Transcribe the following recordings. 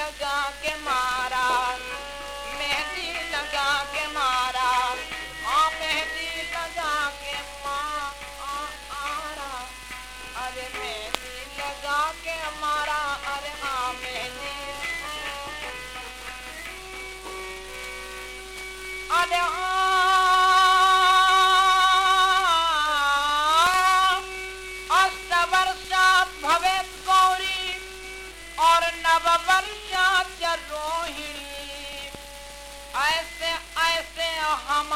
लगा के मारा। मेहंदी लगा के मारा। आ मेहंदी लगा के मारा। अरे मेहंदी लगा के मारा। अरे हाँ मेहंदी अरे हाँ। ऐसे ऐसे रोहिणी हम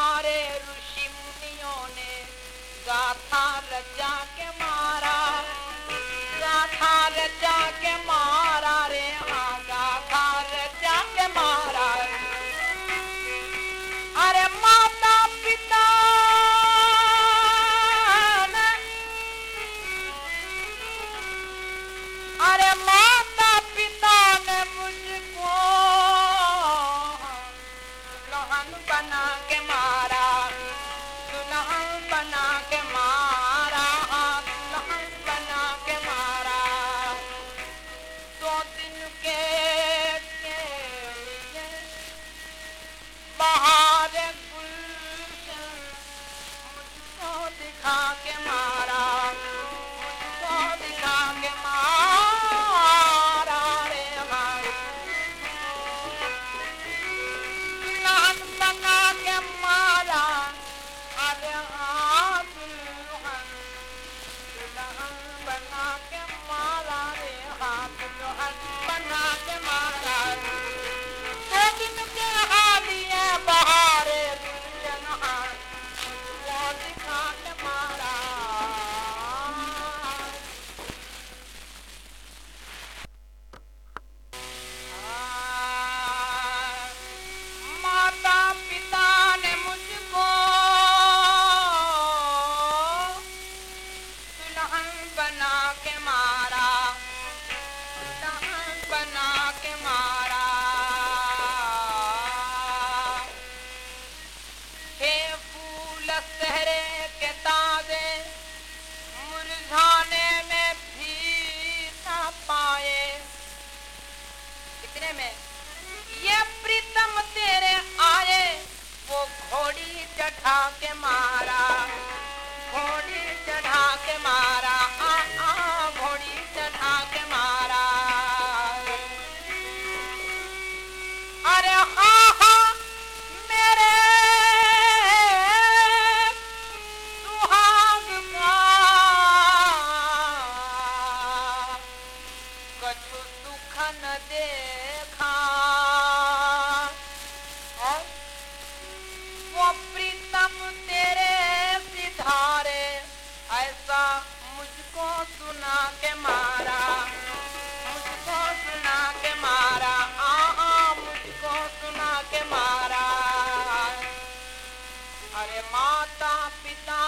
माता पिता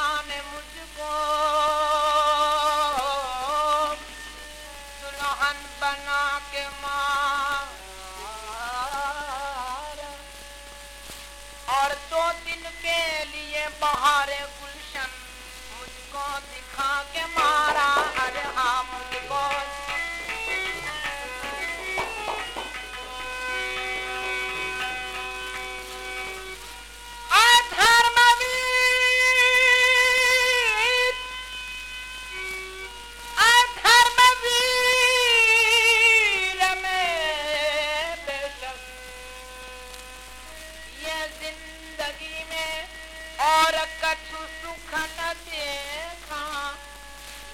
और कछु सुख न देखा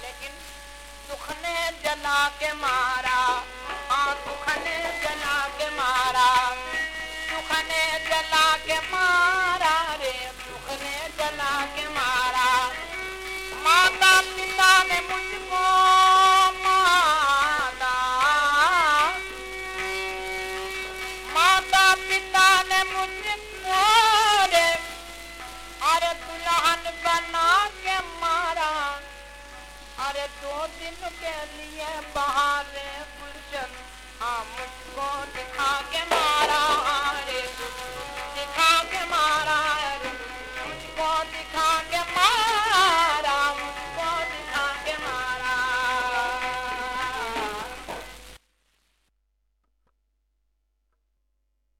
लेकिन सुख ने जला के मारा। दो दिन के लिए बाहर गुलशन। हाँ मुझको दिखा के मारा दिखा के मारा